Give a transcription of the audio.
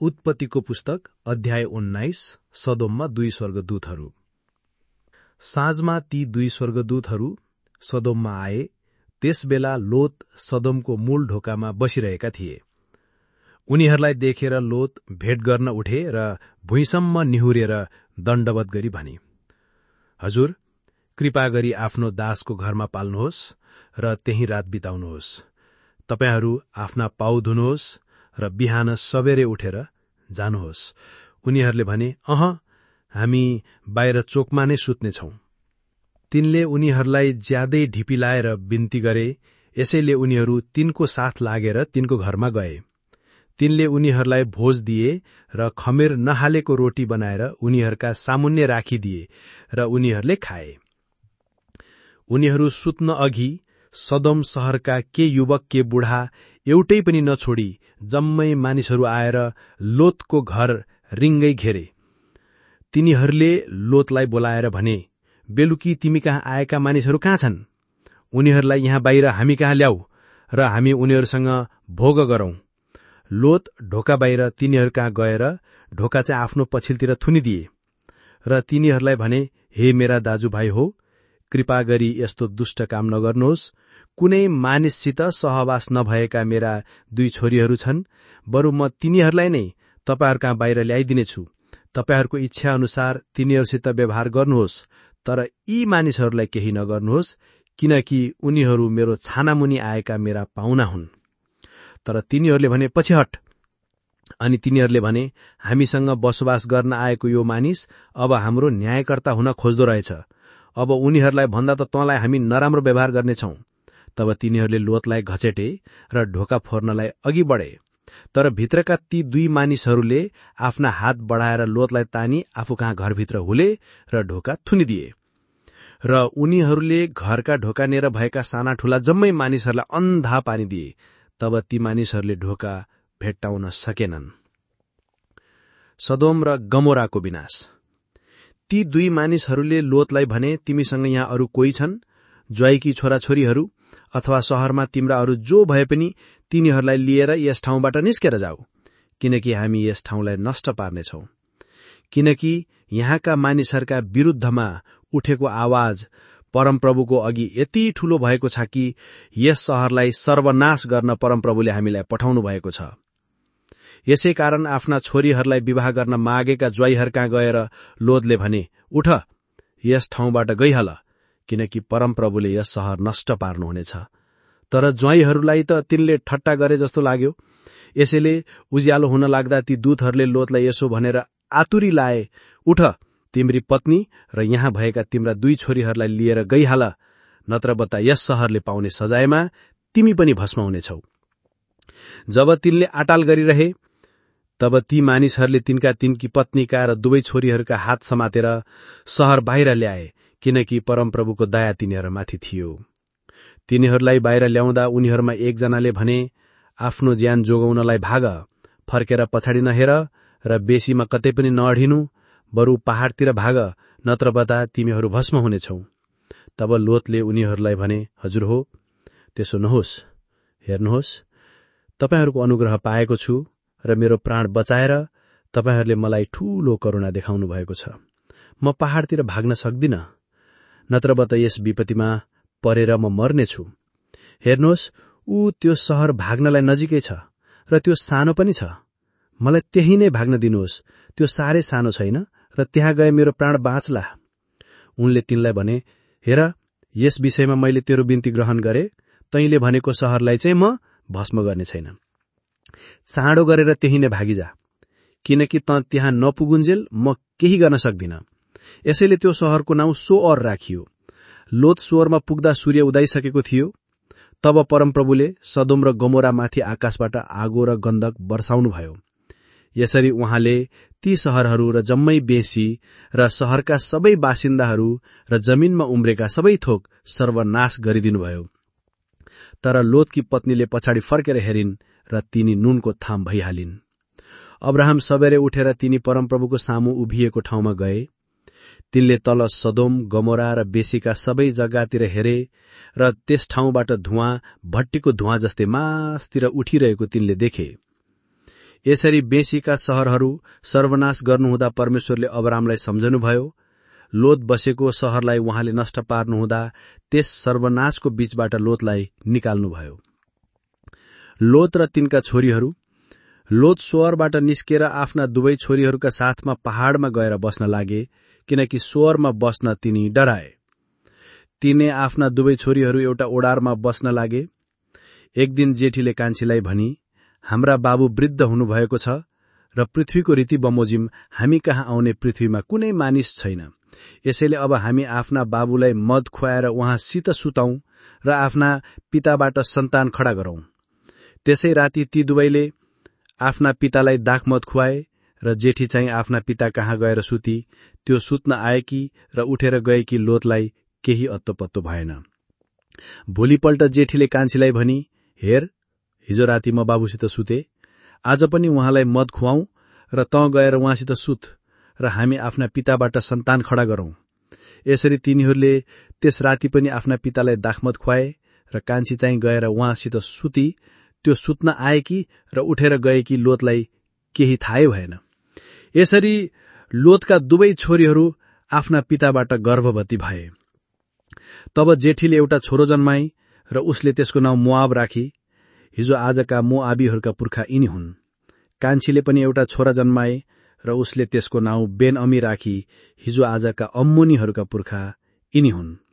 उत्पत्तिको पुस्तक अध्याय उन्नाइस सदोममा दुई स्वर्गदूतहरू। साँझमा ती दुई स्वर्गदूतहरू सदोममा आए त्यसबेला लोत सदोमको मूल ढोकामा बसिरहेका थिए। उनीहरूलाई देखेर लोत भेट गर्न उठे र भुइँसम्म निहुरेर दण्डवत गरी भने हजुर कृपा गरी आफ्नो दासको घरमा पाल्नुहोस् र त्यही रात बिताउनुहोस्। तपाईँहरू आफ्ना पाउ धुनुहोस् र बिहान सबेरे उठेर जानुहोस्। उनीहरूले भने अह हामी बाहिर चोकमा नै सुत्नेछौ। तिनले उनीहरूलाई ज्यादै ढिपिलाएर बिन्ती गरे यसैले उनीहरू तिनको साथ लागेर तिनको घरमा गए। तिनले उनीहरूलाई भोज दिए र खमेर नहालेको रोटी बनाएर उनीहरूका सामुन्य राखिदिए र उनीहरूले खाए। उनीहरू सुत्न अघि सदम शहरका के युवक के बुढा एउटै पनि नछोडी जम्मै मानिसहरू आएर लोतको घर रिङ्गै घेरे। तिनीहरूले लोतलाई बोलाएर भने बेलुकी तिमी कहाँ आएका मानिसहरू कहाँ छन्? उनीहरूलाई यहाँ बाहिर हामी कहाँ ल्याऊ र हामी उनीहरूसँग भोग गरौं लोत ढोका बाहिर तिनीहरू कहाँ गएर ढोका चाहिँ आफ्नो पछिल्तिर थुनिदिए र तिनीहरूलाई भने हे मेरा दाजुभाइ हो कृपा गरी यस्तो दुष्ट काम नगर्नुहोस्। कुनै मानिससित सहवास नभएका मेरा दुई छोरीहरू छन् बरु म तिनीहरूलाई नै तपाईँहरू कहाँ बाहिर ल्याइदिनेछु। तपाईँहरूको इच्छा अनुसार तिनीहरूसित व्यवहार गर्नुहोस् तर यी मानिसहरूलाई केही नगर्नुहोस् किनकि उनीहरू मेरो छानामुनि आएका मेरा पाहुना हुन्। तर तिनीहरूले भने पछि हट। अनि तिनीहरूले भने हामीसँग बसोबास गर्न आएको यो मानिस अब हाम्रो न्यायकर्ता हुन खोज्दो रहेछ। अब उनीहरूलाई भन्दा त तँलाई हामी नराम्रो व्यवहार गर्नेछौ। तब तिनीहरूले लोतलाई घचेटे र ढोका फोर्नलाई अघि बढे। तर भित्रका ती दुई मानिसहरूले आफ्ना हात बढाएर लोतलाई तानी आफू कहाँ घरभित्र हुले र ढोका थुनिदिए। र उनीहरूले घरका ढोकानेर भएका साना ठूला जम्मै मानिसहरूलाई अन्धा पानिदिए तब ती मानिसहरूले ढोका भेट्टाउन सकेनन्। सदोम र गमोराको विनाश। ती दुई मानिसहरूले लोतलाई भने तिमीसँग यहाँ अरू कोही छन्? ज्वाइकी छोराछोरीहरू अथवा शहरमा तिम्रा अरू जो भए पनि तिनीहरूलाई लिएर यस ठाउँबाट निस्केर जाऊ किनकि हामी यस ठाउँलाई नष्ट पार्नेछौ। किनकि यहाँका मानिसहरूका विरूद्धमा उठेको आवाज परमप्रभुको अघि यति ठूलो भएको छ कि यस शहरलाई सर्वनाश गर्न परमप्रभुले हामीलाई पठाउनु भएको छ। यसै कारण आफ्ना छोरीहरूलाई विवाह गर्न मागेका ज्वाइहरूका गएर लोदले भने उठ यस ठाउँबाट गइहाल। किनकि परमप्रभुले यस सहर नष्ट पार्नुहुनेछ। तर ज्वाइहरूलाई त तिनले ठट्टा गरे जस्तो लाग्यो। यसैले उज्यालो हुन लाग्दा ती दूतहरूले लोतलाई यसो भनेर आतुरी लाए उठ तिम्री पत्नी र यहाँ भएका तिम्रा दुई छोरीहरूलाई लिएर गइहाल नत्र बता यस सहरले पाउने सजायमा तिमी पनि भस्म हुनेछौ जब तिनले आटाल गरिरहे तब ती मानिसहरूले तिनका तिनकी पत्नीका र दुवै छोरीहरूका हात समातेर सहर बाहिर ल्याए। किनकि परमप्रभुको दया तिनीहरूमाथि थियो। तिनीहरूलाई बाहिर ल्याउँदा उनीहरूमा एकजनाले भने आफ्नो ज्यान जोगाउनलाई भाग फर्केर पछाडि नहेर र बेसीमा कतै पनि नअढिनु बरु पहाड़तिर भाग नत्र बता तिमीहरू भस्म हुनेछौ। तब लोतले उनीहरूलाई भने हजुर हो त्यसो नहोस् हेर्नुहोस् तपाईँहरूको अनुग्रह पाएको छु र मेरो प्राण बचाएर तपाईँहरूले मलाई ठूलो करुणा देखाउनु भएको छ। म पहाड़तिर भाग्न सक्दिन। नत्रबत यस विपत्तिमा परेर म मर्नेछु हेर्नुहोस् ऊ त्यो सहर भाग्नलाई नजिकै छ र त्यो सानो पनि छ। मलाई त्यही नै भाग्न दिनुहोस् त्यो साह्रै सानो छैन र त्यहाँ गए मेरो प्राण बाँच्ला। उनले तिनलाई भने हेर यस विषयमा मैले तेरो बिन्ती ग्रहण गरे तैले भनेको सहरलाई चाहिँ म भस्म गर्ने छैन। चाँडो गरेर त्यही नै भागिजा। किनकि त त्यहाँ नपुगुन्जेल म केही गर्न सक्दिन। यसैले त्यो सहरको नाउँ सोअर राखियो। लोत सोअरमा पुग्दा सूर्य उदाइसकेको थियो। तब परमप्रभुले सदोम र गमोरामाथि आकाशबाट आगो र गन्धक वर्षाउनुभयो यसरी उहाँले ती सहरहरू र जम्मै बेसी र सहरका सबै बासिन्दाहरू र जमिनमा उम्रेका सबै थोक सर्वनाश गरिदिनुभयो। तर लोतकी पत्नीले पछाडि फर्केर हेरिन् र तिनी नुनको थाम भइहालिन्। अब्राहम सबेरे उठेर तिनी परमप्रभुको सामु उभिएको ठाउँमा गए। तिनले तल सदोम गमोरा र बेसीका सबै जग्गातिर हेरे र त्यस ठाउँबाट धुवा भट्टीको धुवा जस्तै मासतिर उठिरहेको तिनले देखे। यसरी बेसीका शहरहरू सर्वनाश गर्नुहुँदा परमेश्वरले अबरामलाई सम्झनुभयो। लोत बसेको शहरलाई उहाँले नष्ट पार्नुहुँदा त्यस सर्वनाशको बीचबाट लोतलाई निकाल्नुभयो। लोत र तिनका छोरीहरू लोत सोवरबाट निस्केर आफ्ना दुवै छोरीहरूका साथमा पहाड़मा गएर बस्न लागे किनकि सोवरमा बस्न तिनी डराए। तिने आफ्ना दुवै छोरीहरू एउटा ओडारमा बस्न लागे। एक दिन जेठीले कान्छीलाई भनी हाम्रा बाबु वृद्ध हुनुभएको छ र पृथ्वीको रीति बमोजिम हामी कहाँ आउने पृथ्वीमा कुनै मानिस छैन। यसैले अब हामी आफ्ना बाबुलाई मद खुवाएर उहाँसित सुताउँ र आफ्ना पिताबाट सन्तान खडा गरौं। त्यसै राति ती दुवैले आफ्ना पितालाई दाखमत खुवाए र जेठी चाहिँ आफ्ना पिता कहाँ गएर सुती त्यो सुत्न आएकी र उठेर गएकी लोतलाई केही अत्तो पत्तो भएन। भोलिपल्ट जेठीले कान्छीलाई भनी हेर हिजो राति म बाबुसित सुते। आज पनि उहाँलाई मद खुवाऊ र त गएर उहाँसित सुत र हामी आफ्ना पिताबाट सन्तान खडा गरौं। यसरी तिनीहरूले त्यस राति पनि आफ्ना पितालाई दाखमत खुवाए र कान्छी चाहिँ गएर उहाँसित सुती त्यो सुत्न आएकी र उठेर गएकी लोतलाई केही थाहै भएन। यसरी लोतका दुवै छोरीहरू आफ्ना पिताबाट गर्भवती भए। तब जेठीले एउटा छोरो जन्माई र उसले त्यसको नाउँ मुआब राखी। हिजो आजका मोआबीहरूका पुर्खा यिनी हुन्। कान्छीले पनि एउटा छोरा जन्माए र उसले त्यसको नाउँ बेन अमी राखी। हिजो आजका अम्मुनीहरूका पुर्खा यिनी हुन्।